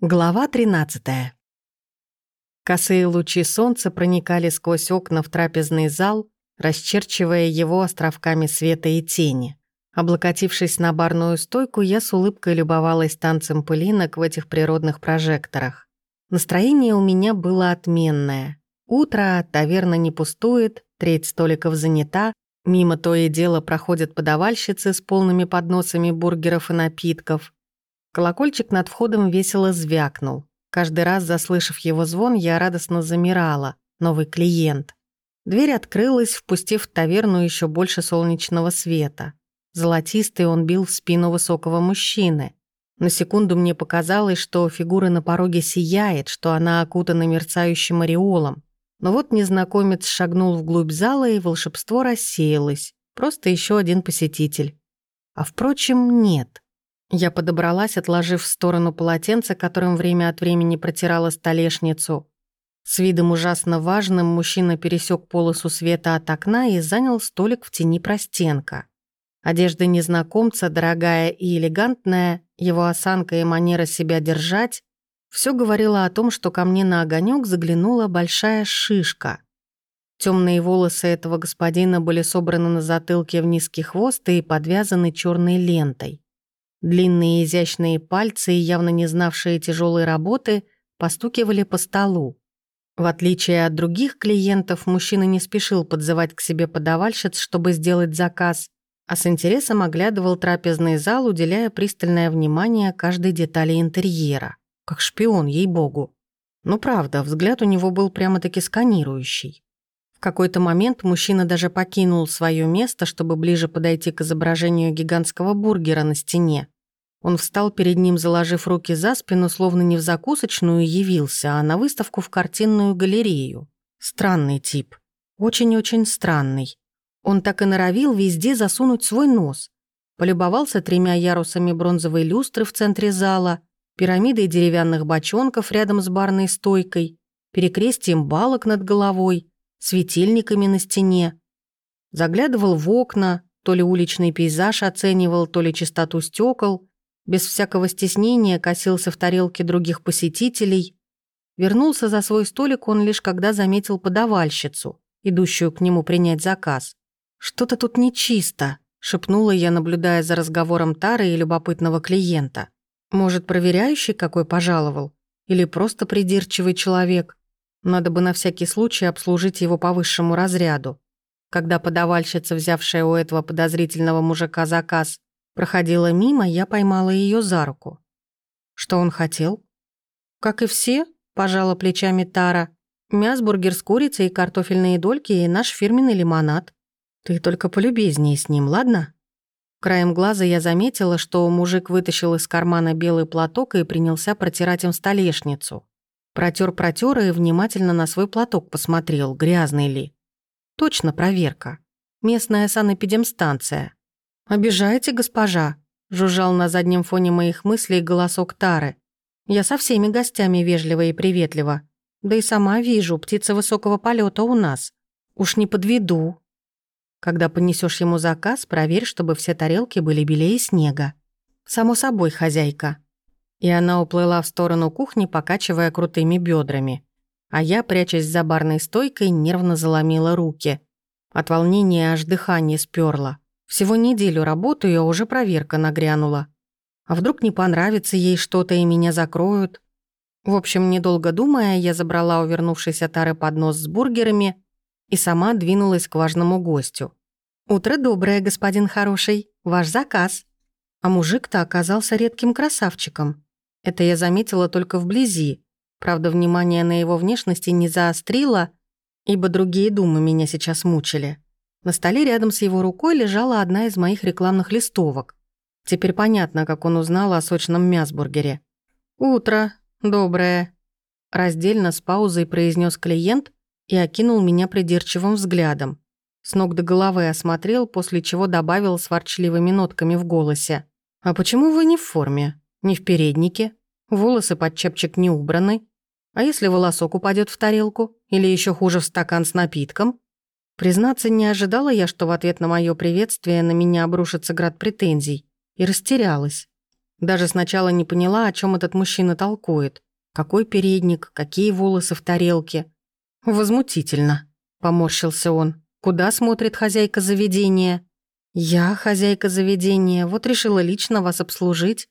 Глава 13. Косые лучи солнца проникали сквозь окна в трапезный зал, расчерчивая его островками света и тени. Облокотившись на барную стойку, я с улыбкой любовалась танцем пылинок в этих природных прожекторах. Настроение у меня было отменное. Утро, таверна не пустует, треть столиков занята, мимо то и дело проходят подавальщицы с полными подносами бургеров и напитков — Колокольчик над входом весело звякнул. Каждый раз, заслышав его звон, я радостно замирала. Новый клиент. Дверь открылась, впустив в таверну еще больше солнечного света. Золотистый он бил в спину высокого мужчины. На секунду мне показалось, что фигура на пороге сияет, что она окутана мерцающим ореолом. Но вот незнакомец шагнул вглубь зала, и волшебство рассеялось. Просто еще один посетитель. А впрочем, нет. Я подобралась, отложив в сторону полотенце, которым время от времени протирала столешницу. С видом ужасно важным мужчина пересек полосу света от окна и занял столик в тени простенка. Одежда незнакомца, дорогая и элегантная, его осанка и манера себя держать, все говорило о том, что ко мне на огонек заглянула большая шишка. Темные волосы этого господина были собраны на затылке в низкий хвост и подвязаны черной лентой. Длинные изящные пальцы, явно не знавшие тяжелой работы, постукивали по столу. В отличие от других клиентов, мужчина не спешил подзывать к себе подавальщиц, чтобы сделать заказ, а с интересом оглядывал трапезный зал, уделяя пристальное внимание каждой детали интерьера. Как шпион, ей-богу. Ну правда, взгляд у него был прямо-таки сканирующий. В какой-то момент мужчина даже покинул свое место, чтобы ближе подойти к изображению гигантского бургера на стене. Он встал перед ним, заложив руки за спину, словно не в закусочную явился, а на выставку в картинную галерею. Странный тип. Очень-очень странный. Он так и норовил везде засунуть свой нос. Полюбовался тремя ярусами бронзовой люстры в центре зала, пирамидой деревянных бочонков рядом с барной стойкой, перекрестием балок над головой, светильниками на стене. Заглядывал в окна, то ли уличный пейзаж оценивал, то ли чистоту стекол, без всякого стеснения косился в тарелке других посетителей. Вернулся за свой столик он лишь когда заметил подавальщицу, идущую к нему принять заказ. «Что-то тут нечисто», — шепнула я, наблюдая за разговором Тары и любопытного клиента. «Может, проверяющий какой пожаловал? Или просто придирчивый человек?» Надо бы на всякий случай обслужить его по высшему разряду. Когда подавальщица, взявшая у этого подозрительного мужика заказ, проходила мимо, я поймала ее за руку. Что он хотел? Как и все, пожала плечами Тара. Мясбургер с курицей и картофельные дольки и наш фирменный лимонад. Ты только полюбезнее с ним, ладно? Краем глаза я заметила, что мужик вытащил из кармана белый платок и принялся протирать им столешницу. Протер-протер и внимательно на свой платок посмотрел, грязный ли. Точно проверка. Местная санэпидемстанция. «Обижаете, госпожа?» — жужжал на заднем фоне моих мыслей голосок Тары. «Я со всеми гостями вежлива и приветлива. Да и сама вижу, птица высокого полета у нас. Уж не подведу». Когда понесешь ему заказ, проверь, чтобы все тарелки были белее снега. «Само собой, хозяйка», и она уплыла в сторону кухни, покачивая крутыми бедрами. А я, прячась за барной стойкой, нервно заломила руки. От волнения аж дыхание сперло. Всего неделю работаю, а уже проверка нагрянула. А вдруг не понравится ей что-то и меня закроют? В общем, недолго думая, я забрала у вернувшейся Тары поднос с бургерами и сама двинулась к важному гостю. «Утро доброе, господин хороший. Ваш заказ». А мужик-то оказался редким красавчиком. Это я заметила только вблизи. Правда, внимание на его внешности не заострило, ибо другие думы меня сейчас мучили. На столе рядом с его рукой лежала одна из моих рекламных листовок. Теперь понятно, как он узнал о сочном мясбургере. «Утро. Доброе». Раздельно с паузой произнес клиент и окинул меня придирчивым взглядом. С ног до головы осмотрел, после чего добавил с ворчливыми нотками в голосе. «А почему вы не в форме? Не в переднике?» волосы под чепчик не убраны. А если волосок упадет в тарелку? Или еще хуже в стакан с напитком? Признаться, не ожидала я, что в ответ на мое приветствие на меня обрушится град претензий. И растерялась. Даже сначала не поняла, о чем этот мужчина толкует. Какой передник, какие волосы в тарелке. Возмутительно, поморщился он. Куда смотрит хозяйка заведения? Я хозяйка заведения, вот решила лично вас обслужить.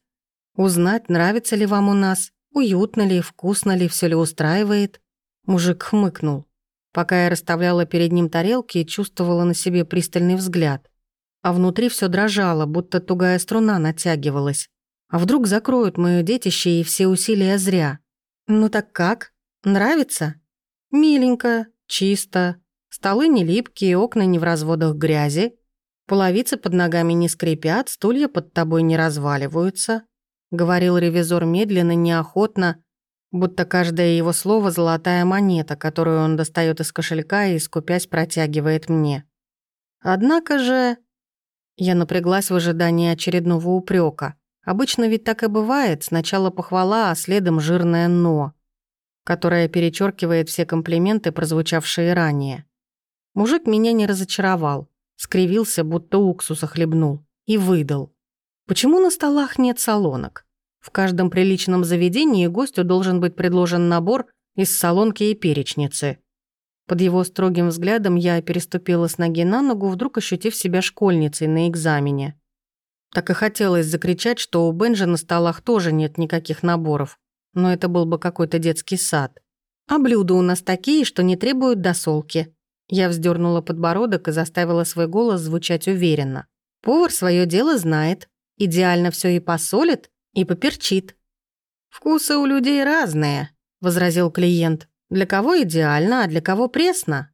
Узнать, нравится ли вам у нас, уютно ли, вкусно ли, все ли устраивает. Мужик хмыкнул. Пока я расставляла перед ним тарелки чувствовала на себе пристальный взгляд. А внутри все дрожало, будто тугая струна натягивалась. А вдруг закроют моё детище и все усилия зря? Ну так как? Нравится? Миленько, чисто. Столы не липкие, окна не в разводах грязи. Половицы под ногами не скрипят, стулья под тобой не разваливаются. Говорил ревизор медленно, неохотно, будто каждое его слово — золотая монета, которую он достает из кошелька и, скупясь, протягивает мне. Однако же... Я напряглась в ожидании очередного упрека. Обычно ведь так и бывает. Сначала похвала, а следом жирное «но», которое перечеркивает все комплименты, прозвучавшие ранее. Мужик меня не разочаровал. Скривился, будто уксуса хлебнул. И выдал. Почему на столах нет солонок? В каждом приличном заведении гостю должен быть предложен набор из солонки и перечницы. Под его строгим взглядом я переступила с ноги на ногу, вдруг ощутив себя школьницей на экзамене. Так и хотелось закричать, что у Бенжи на столах тоже нет никаких наборов. Но это был бы какой-то детский сад. А блюда у нас такие, что не требуют досолки. Я вздернула подбородок и заставила свой голос звучать уверенно. Повар свое дело знает. Идеально все и посолит, и поперчит. «Вкусы у людей разные», — возразил клиент. «Для кого идеально, а для кого пресно.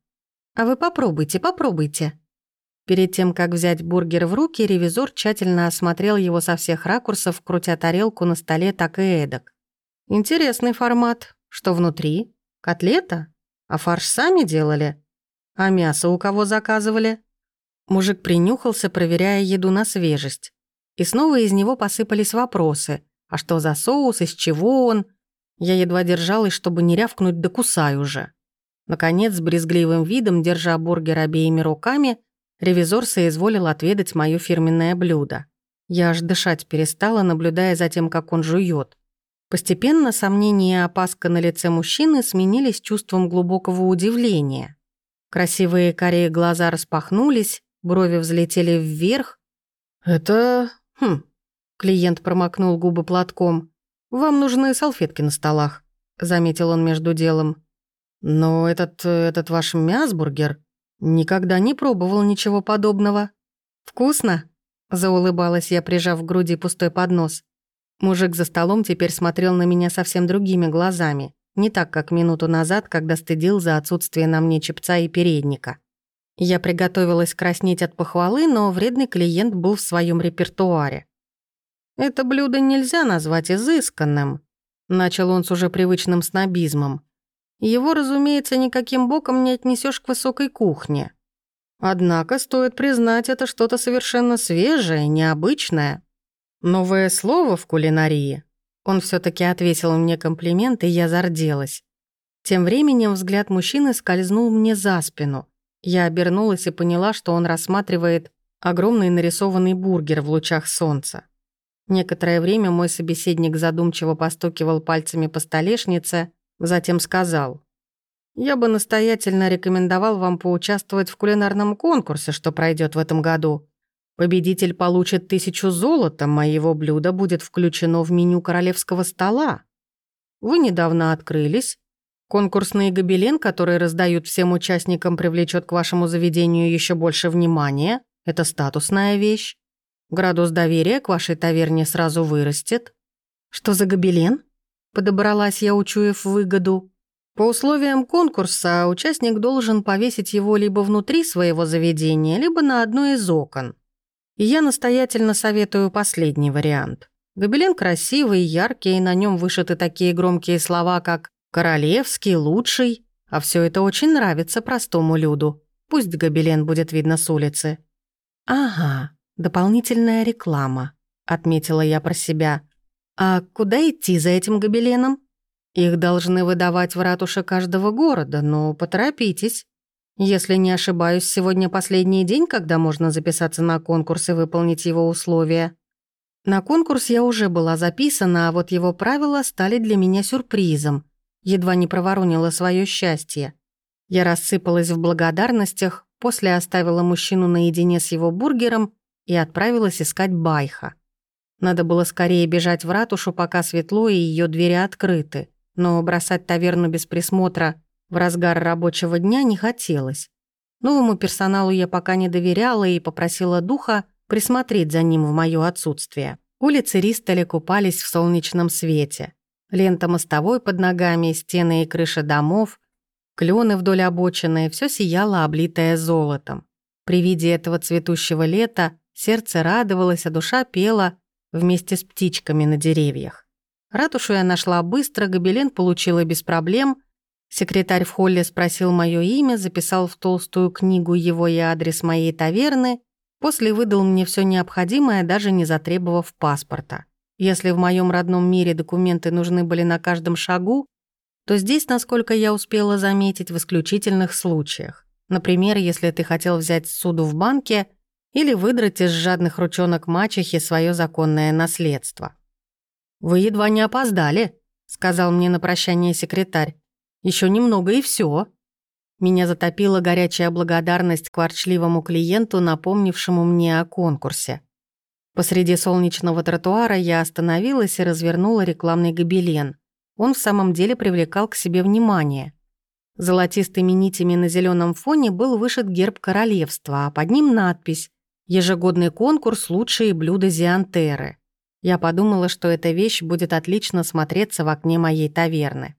А вы попробуйте, попробуйте». Перед тем, как взять бургер в руки, ревизор тщательно осмотрел его со всех ракурсов, крутя тарелку на столе так и эдак. «Интересный формат. Что внутри? Котлета? А фарш сами делали? А мясо у кого заказывали?» Мужик принюхался, проверяя еду на свежесть. И снова из него посыпались вопросы. А что за соус, из чего он? Я едва держалась, чтобы не рявкнуть да кусай уже. Наконец, с брезгливым видом, держа бургер обеими руками, Ревизор соизволил отведать моё фирменное блюдо. Я аж дышать перестала, наблюдая за тем, как он жует. Постепенно сомнения и опаска на лице мужчины сменились чувством глубокого удивления. Красивые корее глаза распахнулись, брови взлетели вверх. «Это... хм...» Клиент промокнул губы платком. «Вам нужны салфетки на столах», — заметил он между делом. «Но этот... этот ваш мясбургер...» Никогда не пробовал ничего подобного. Вкусно? Заулыбалась я, прижав к груди пустой поднос. Мужик за столом теперь смотрел на меня совсем другими глазами. Не так, как минуту назад, когда стыдил за отсутствие на мне чепца и передника. Я приготовилась краснеть от похвалы, но вредный клиент был в своем репертуаре. «Это блюдо нельзя назвать изысканным», — начал он с уже привычным снобизмом. Его, разумеется, никаким боком не отнесешь к высокой кухне. Однако, стоит признать, это что-то совершенно свежее, необычное. Новое слово в кулинарии. Он все таки ответил мне комплимент, и я зарделась. Тем временем взгляд мужчины скользнул мне за спину. Я обернулась и поняла, что он рассматривает огромный нарисованный бургер в лучах солнца. Некоторое время мой собеседник задумчиво постукивал пальцами по столешнице, Затем сказал, «Я бы настоятельно рекомендовал вам поучаствовать в кулинарном конкурсе, что пройдет в этом году. Победитель получит тысячу золота, моего блюда будет включено в меню королевского стола. Вы недавно открылись. Конкурсный гобелен, который раздают всем участникам, привлечет к вашему заведению еще больше внимания. Это статусная вещь. Градус доверия к вашей таверне сразу вырастет. Что за гобелен? Подобралась я, учуяв выгоду. По условиям конкурса участник должен повесить его либо внутри своего заведения, либо на одно из окон. И я настоятельно советую последний вариант. Гобелен красивый, яркий, и на нем вышиты такие громкие слова, как «королевский», «лучший», а все это очень нравится простому люду. Пусть гобелен будет видно с улицы. «Ага, дополнительная реклама», — отметила я про себя. А куда идти за этим гобеленом? Их должны выдавать в ратуше каждого города, но поторопитесь. Если не ошибаюсь, сегодня последний день, когда можно записаться на конкурс и выполнить его условия. На конкурс я уже была записана, а вот его правила стали для меня сюрпризом. Едва не проворонила свое счастье. Я рассыпалась в благодарностях, после оставила мужчину наедине с его бургером и отправилась искать Байха. Надо было скорее бежать в ратушу, пока светло и ее двери открыты. Но бросать таверну без присмотра в разгар рабочего дня не хотелось. Новому персоналу я пока не доверяла и попросила духа присмотреть за ним в моё отсутствие. Улицы Ристали купались в солнечном свете. Лента мостовой под ногами, стены и крыши домов, клены вдоль обочины, все сияло, облитое золотом. При виде этого цветущего лета сердце радовалось, а душа пела вместе с птичками на деревьях. Ратушу я нашла быстро, гобелен получила без проблем. Секретарь в холле спросил мое имя, записал в толстую книгу его и адрес моей таверны, после выдал мне все необходимое, даже не затребовав паспорта. Если в моем родном мире документы нужны были на каждом шагу, то здесь, насколько я успела заметить, в исключительных случаях. Например, если ты хотел взять суду в банке – или выдрать из жадных ручонок мачехи свое законное наследство. «Вы едва не опоздали», — сказал мне на прощание секретарь. Еще немного и все. Меня затопила горячая благодарность к ворчливому клиенту, напомнившему мне о конкурсе. Посреди солнечного тротуара я остановилась и развернула рекламный гобелен. Он в самом деле привлекал к себе внимание. Золотистыми нитями на зеленом фоне был вышит герб королевства, а под ним надпись Ежегодный конкурс «Лучшие блюда Зиантеры». Я подумала, что эта вещь будет отлично смотреться в окне моей таверны.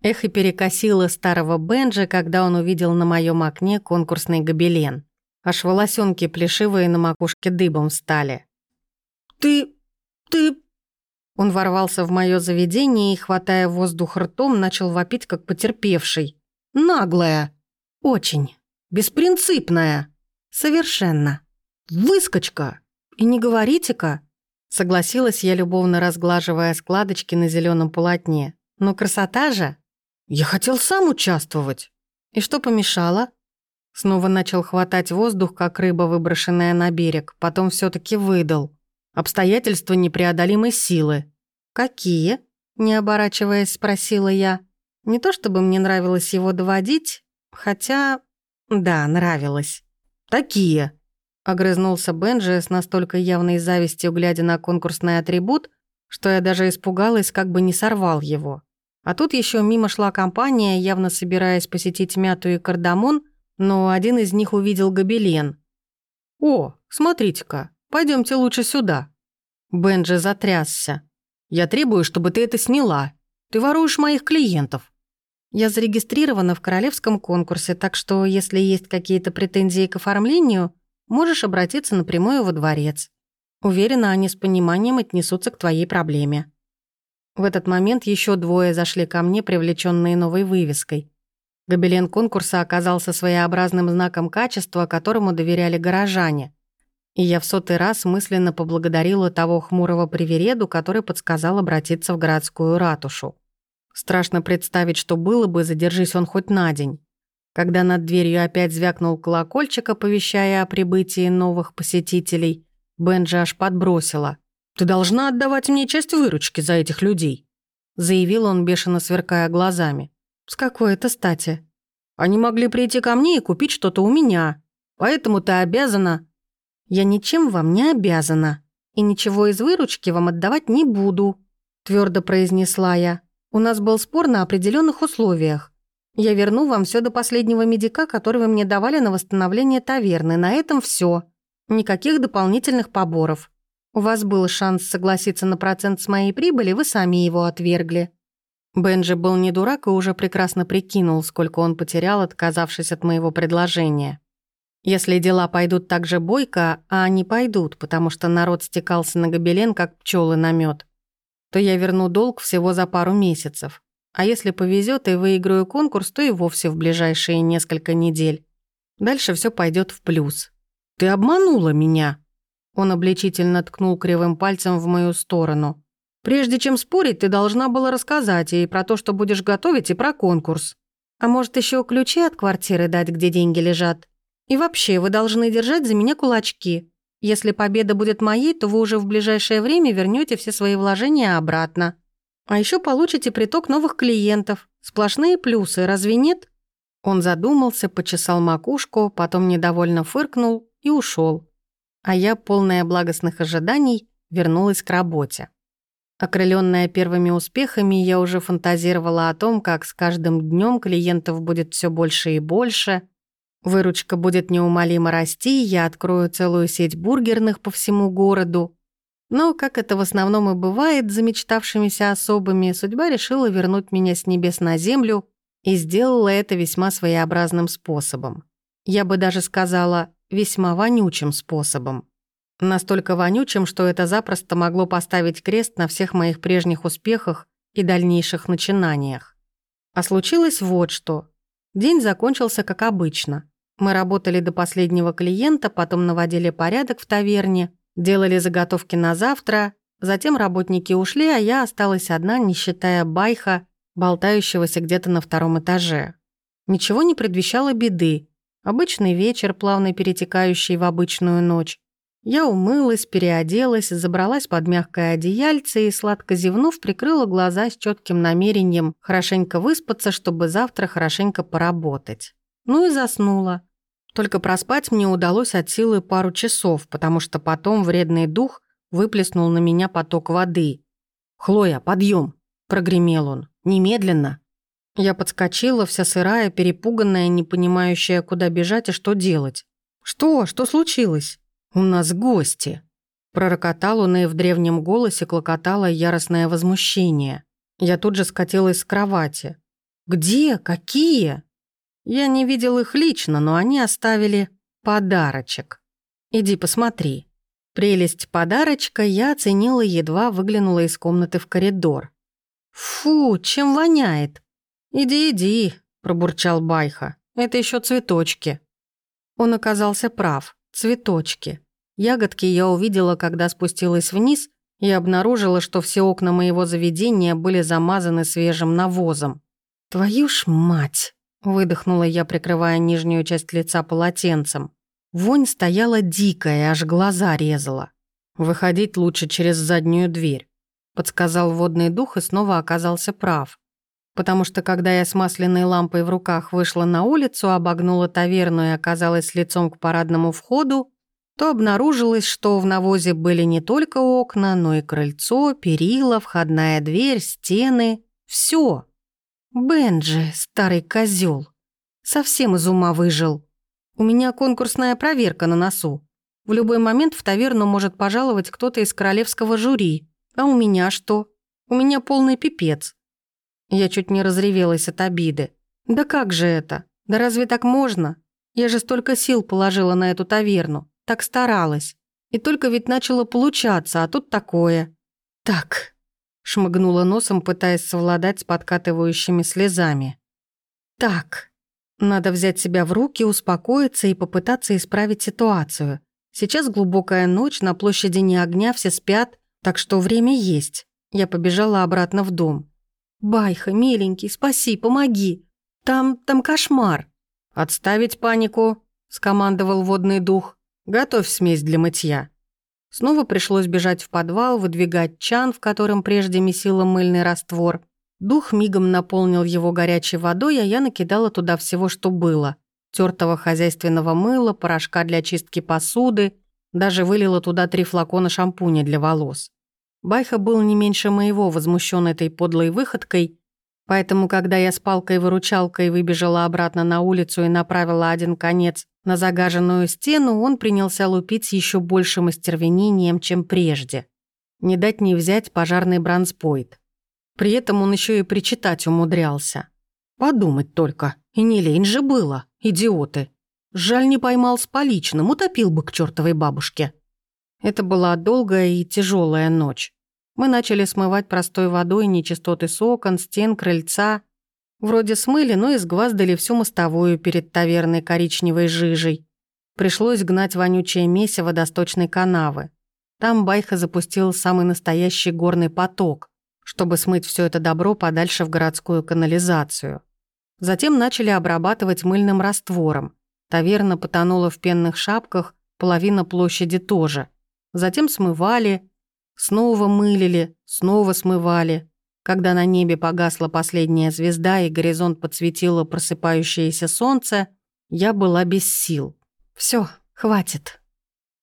Эх, и перекосило старого Бенджа, когда он увидел на моем окне конкурсный гобелен. Аж волосенки плешивые на макушке дыбом стали. «Ты... ты...» Он ворвался в мое заведение и, хватая воздух ртом, начал вопить, как потерпевший. «Наглая! Очень!» Беспринципная. Совершенно. Выскочка. И не говорите-ка. Согласилась я, любовно разглаживая складочки на зеленом полотне. Но красота же. Я хотел сам участвовать. И что помешало? Снова начал хватать воздух, как рыба, выброшенная на берег. Потом все таки выдал. Обстоятельства непреодолимой силы. «Какие?» — не оборачиваясь, спросила я. Не то чтобы мне нравилось его доводить, хотя да, нравилось. Такие. Огрызнулся Бенджи с настолько явной завистью, глядя на конкурсный атрибут, что я даже испугалась, как бы не сорвал его. А тут еще мимо шла компания, явно собираясь посетить Мяту и Кардамон, но один из них увидел гобелен. «О, смотрите-ка, пойдемте лучше сюда». Бенджи затрясся. «Я требую, чтобы ты это сняла. Ты воруешь моих клиентов». Я зарегистрирована в королевском конкурсе, так что, если есть какие-то претензии к оформлению, можешь обратиться напрямую во дворец. Уверена, они с пониманием отнесутся к твоей проблеме». В этот момент еще двое зашли ко мне, привлеченные новой вывеской. Гобелен конкурса оказался своеобразным знаком качества, которому доверяли горожане. И я в сотый раз мысленно поблагодарила того хмурого привереду, который подсказал обратиться в городскую ратушу. Страшно представить, что было бы, задержись он хоть на день. Когда над дверью опять звякнул колокольчик, оповещая о прибытии новых посетителей, Бенджи аж подбросила. «Ты должна отдавать мне часть выручки за этих людей», заявил он, бешено сверкая глазами. «С какой это стати?» «Они могли прийти ко мне и купить что-то у меня, поэтому ты обязана...» «Я ничем вам не обязана, и ничего из выручки вам отдавать не буду», твердо произнесла я. У нас был спор на определенных условиях. Я верну вам все до последнего медика, который вы мне давали на восстановление таверны. На этом все. Никаких дополнительных поборов. У вас был шанс согласиться на процент с моей прибыли, вы сами его отвергли». Бенджи был не дурак и уже прекрасно прикинул, сколько он потерял, отказавшись от моего предложения. Если дела пойдут так же бойко, а они пойдут, потому что народ стекался на гобелен, как пчелы на мед, то я верну долг всего за пару месяцев. А если повезет и выиграю конкурс, то и вовсе в ближайшие несколько недель. Дальше все пойдет в плюс. «Ты обманула меня!» Он обличительно ткнул кривым пальцем в мою сторону. «Прежде чем спорить, ты должна была рассказать и про то, что будешь готовить, и про конкурс. А может, еще ключи от квартиры дать, где деньги лежат? И вообще, вы должны держать за меня кулачки. Если победа будет моей, то вы уже в ближайшее время вернете все свои вложения обратно. А еще получите приток новых клиентов. Сплошные плюсы, разве нет?» Он задумался, почесал макушку, потом недовольно фыркнул и ушел. А я, полная благостных ожиданий, вернулась к работе. Окрыленная первыми успехами, я уже фантазировала о том, как с каждым днем клиентов будет все больше и больше. Выручка будет неумолимо расти, я открою целую сеть бургерных по всему городу. Но, как это в основном и бывает с замечтавшимися особами, судьба решила вернуть меня с небес на землю и сделала это весьма своеобразным способом. Я бы даже сказала, весьма вонючим способом. Настолько вонючим, что это запросто могло поставить крест на всех моих прежних успехах и дальнейших начинаниях. А случилось вот что. День закончился как обычно. Мы работали до последнего клиента, потом наводили порядок в таверне, делали заготовки на завтра, затем работники ушли, а я осталась одна, не считая байха, болтающегося где-то на втором этаже. Ничего не предвещало беды. Обычный вечер, плавно перетекающий в обычную ночь. Я умылась, переоделась, забралась под мягкое одеяльце и, сладко зевнув, прикрыла глаза с четким намерением хорошенько выспаться, чтобы завтра хорошенько поработать. Ну и заснула. Только проспать мне удалось от силы пару часов, потому что потом вредный дух выплеснул на меня поток воды. «Хлоя, подъем! прогремел он. «Немедленно!» Я подскочила, вся сырая, перепуганная, не понимающая, куда бежать и что делать. «Что? Что случилось?» «У нас гости!» Пророкотал он, и в древнем голосе клокотало яростное возмущение. Я тут же скатилась с кровати. «Где? Какие?» Я не видел их лично, но они оставили подарочек. Иди посмотри. Прелесть подарочка я оценила, едва выглянула из комнаты в коридор. «Фу, чем воняет!» «Иди, иди», — пробурчал Байха. «Это еще цветочки». Он оказался прав. Цветочки. Ягодки я увидела, когда спустилась вниз и обнаружила, что все окна моего заведения были замазаны свежим навозом. «Твою ж мать!» – выдохнула я, прикрывая нижнюю часть лица полотенцем. Вонь стояла дикая, аж глаза резала. «Выходить лучше через заднюю дверь», – подсказал водный дух и снова оказался прав. Потому что когда я с масляной лампой в руках вышла на улицу, обогнула таверну и оказалась лицом к парадному входу, то обнаружилось, что в навозе были не только окна, но и крыльцо, перила, входная дверь, стены. Все. Бенджи, старый козел, совсем из ума выжил. У меня конкурсная проверка на носу. В любой момент в таверну может пожаловать кто-то из королевского жюри. А у меня что? У меня полный пипец. Я чуть не разревелась от обиды. Да как же это? Да разве так можно? Я же столько сил положила на эту таверну. Так старалась. И только ведь начало получаться, а тут такое. Так, шмыгнула носом, пытаясь совладать с подкатывающими слезами. Так, надо взять себя в руки, успокоиться и попытаться исправить ситуацию. Сейчас глубокая ночь, на площади не огня, все спят, так что время есть. Я побежала обратно в дом. «Байха, миленький, спаси, помоги! Там, там кошмар!» «Отставить панику!» – скомандовал водный дух. «Готовь смесь для мытья». Снова пришлось бежать в подвал, выдвигать чан, в котором прежде месила мыльный раствор. Дух мигом наполнил его горячей водой, а я накидала туда всего, что было. Тертого хозяйственного мыла, порошка для чистки посуды, даже вылила туда три флакона шампуня для волос. Байха был не меньше моего возмущен этой подлой выходкой, поэтому, когда я с палкой-выручалкой выбежала обратно на улицу и направила один конец на загаженную стену, он принялся лупить с еще большим остервенением, чем прежде. Не дать не взять пожарный бронспойт. При этом он еще и причитать умудрялся. Подумать только, и не лень же было, идиоты. Жаль, не поймал с поличным, утопил бы к чертовой бабушке. Это была долгая и тяжелая ночь. Мы начали смывать простой водой нечистоты с окон, стен, крыльца. Вроде смыли, но изгваздали всю мостовую перед таверной коричневой жижей. Пришлось гнать вонючее месиво до сточной канавы. Там Байха запустил самый настоящий горный поток, чтобы смыть все это добро подальше в городскую канализацию. Затем начали обрабатывать мыльным раствором. Таверна потонула в пенных шапках, половина площади тоже. Затем смывали, снова мылили, снова смывали. Когда на небе погасла последняя звезда и горизонт подсветило просыпающееся солнце, я была без сил. Все, хватит.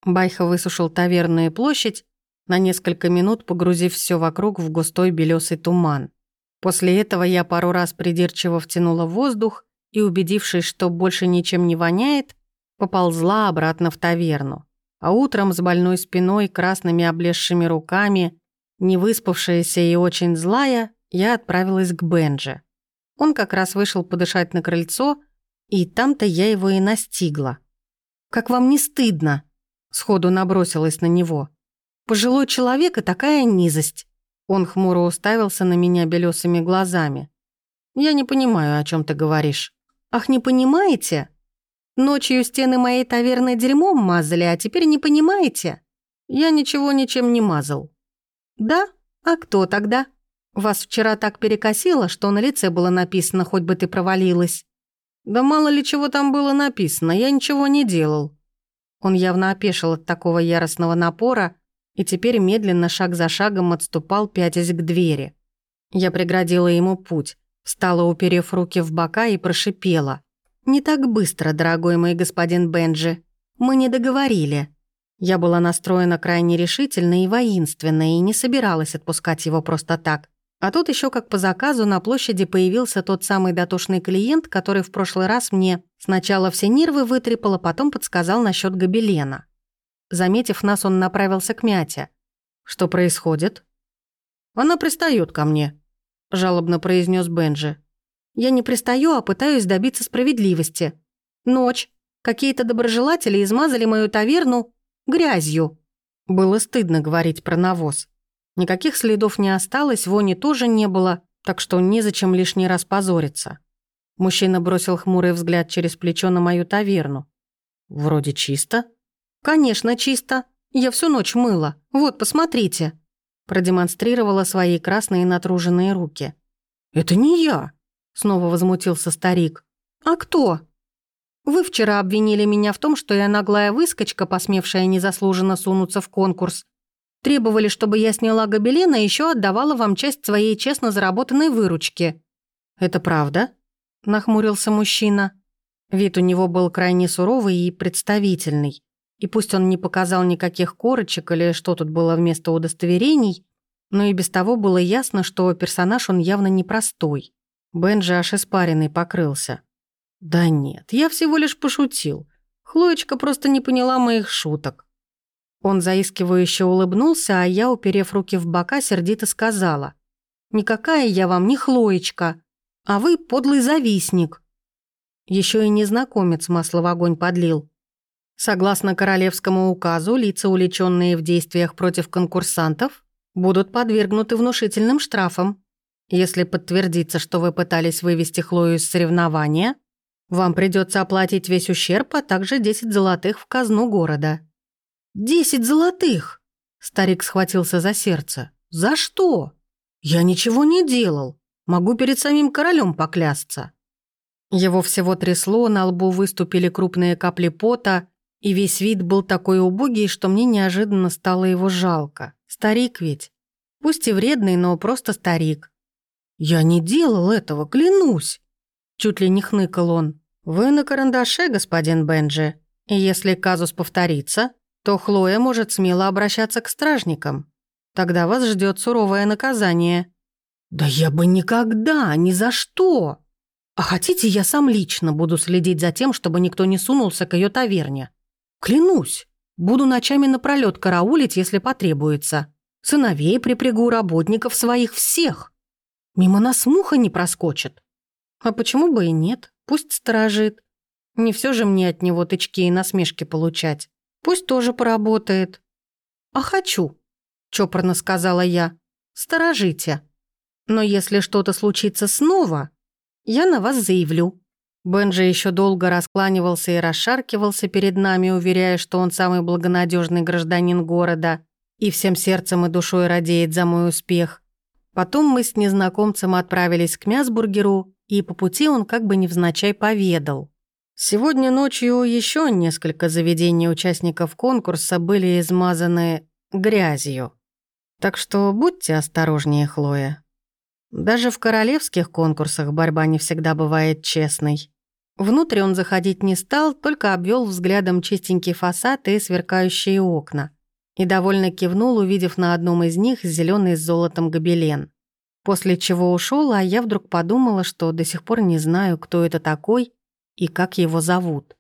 Байха высушил таверную площадь, на несколько минут погрузив все вокруг в густой белесый туман. После этого я пару раз придирчиво втянула воздух и, убедившись, что больше ничем не воняет, поползла обратно в таверну. А утром с больной спиной, красными облезшими руками, невыспавшаяся и очень злая, я отправилась к Бенже. Он как раз вышел подышать на крыльцо, и там-то я его и настигла. «Как вам не стыдно?» Сходу набросилась на него. «Пожилой человек и такая низость». Он хмуро уставился на меня белесыми глазами. «Я не понимаю, о чем ты говоришь». «Ах, не понимаете? Ночью стены моей таверны дерьмом мазали, а теперь не понимаете?» «Я ничего ничем не мазал». «Да? А кто тогда? Вас вчера так перекосило, что на лице было написано «хоть бы ты провалилась». «Да мало ли чего там было написано, я ничего не делал». Он явно опешил от такого яростного напора и теперь медленно, шаг за шагом отступал, пятясь к двери. Я преградила ему путь, встала, уперев руки в бока и прошипела. «Не так быстро, дорогой мой господин Бенджи. Мы не договорили». Я была настроена крайне решительно и воинственно и не собиралась отпускать его просто так. А тут еще как по заказу на площади появился тот самый дотошный клиент, который в прошлый раз мне сначала все нервы вытрепал, а потом подсказал насчет гобелена. Заметив нас, он направился к Мяте. «Что происходит?» «Она пристает ко мне», – жалобно произнес Бенджи. «Я не пристаю, а пытаюсь добиться справедливости. Ночь. Какие-то доброжелатели измазали мою таверну грязью». Было стыдно говорить про навоз. Никаких следов не осталось, вони тоже не было, так что незачем лишний раз позориться. Мужчина бросил хмурый взгляд через плечо на мою таверну. «Вроде чисто», «Конечно, чисто. Я всю ночь мыла. Вот, посмотрите». Продемонстрировала свои красные натруженные руки. «Это не я», — снова возмутился старик. «А кто?» «Вы вчера обвинили меня в том, что я наглая выскочка, посмевшая незаслуженно сунуться в конкурс. Требовали, чтобы я сняла гобелен, и еще отдавала вам часть своей честно заработанной выручки». «Это правда?» — нахмурился мужчина. Вид у него был крайне суровый и представительный. И пусть он не показал никаких корочек или что тут было вместо удостоверений, но и без того было ясно, что персонаж он явно непростой. Бенджи аж испаренный покрылся. «Да нет, я всего лишь пошутил. Хлоечка просто не поняла моих шуток». Он заискивающе улыбнулся, а я, уперев руки в бока, сердито сказала. «Никакая я вам не Хлоечка, а вы подлый завистник». Еще и незнакомец масло в огонь подлил. Согласно королевскому указу, лица, уличенные в действиях против конкурсантов, будут подвергнуты внушительным штрафам. Если подтвердится, что вы пытались вывести Хлою из соревнования, вам придется оплатить весь ущерб, а также 10 золотых в казну города». «Десять золотых!» Старик схватился за сердце. «За что? Я ничего не делал. Могу перед самим королем поклясться». Его всего трясло, на лбу выступили крупные капли пота, и весь вид был такой убогий, что мне неожиданно стало его жалко. Старик ведь. Пусть и вредный, но просто старик. «Я не делал этого, клянусь!» Чуть ли не хныкал он. «Вы на карандаше, господин Бенджи. И если казус повторится, то Хлоя может смело обращаться к стражникам. Тогда вас ждет суровое наказание». «Да я бы никогда, ни за что!» «А хотите, я сам лично буду следить за тем, чтобы никто не сунулся к ее таверне?» Клянусь, буду ночами напролёт караулить, если потребуется. Сыновей припрягу, работников своих, всех. Мимо нас муха не проскочит. А почему бы и нет? Пусть сторожит. Не все же мне от него тычки и насмешки получать. Пусть тоже поработает. А хочу, чопорно сказала я. Сторожите. Но если что-то случится снова, я на вас заявлю. Бенджи еще долго раскланивался и расшаркивался перед нами, уверяя, что он самый благонадежный гражданин города и всем сердцем и душой радеет за мой успех. Потом мы с незнакомцем отправились к Мясбургеру, и по пути он как бы невзначай поведал. Сегодня ночью еще несколько заведений участников конкурса были измазаны грязью. Так что будьте осторожнее, Хлоя. Даже в королевских конкурсах борьба не всегда бывает честной. Внутрь он заходить не стал, только обвел взглядом чистенький фасад и сверкающие окна. И довольно кивнул, увидев на одном из них зеленый с золотом гобелен. После чего ушел, а я вдруг подумала, что до сих пор не знаю, кто это такой и как его зовут.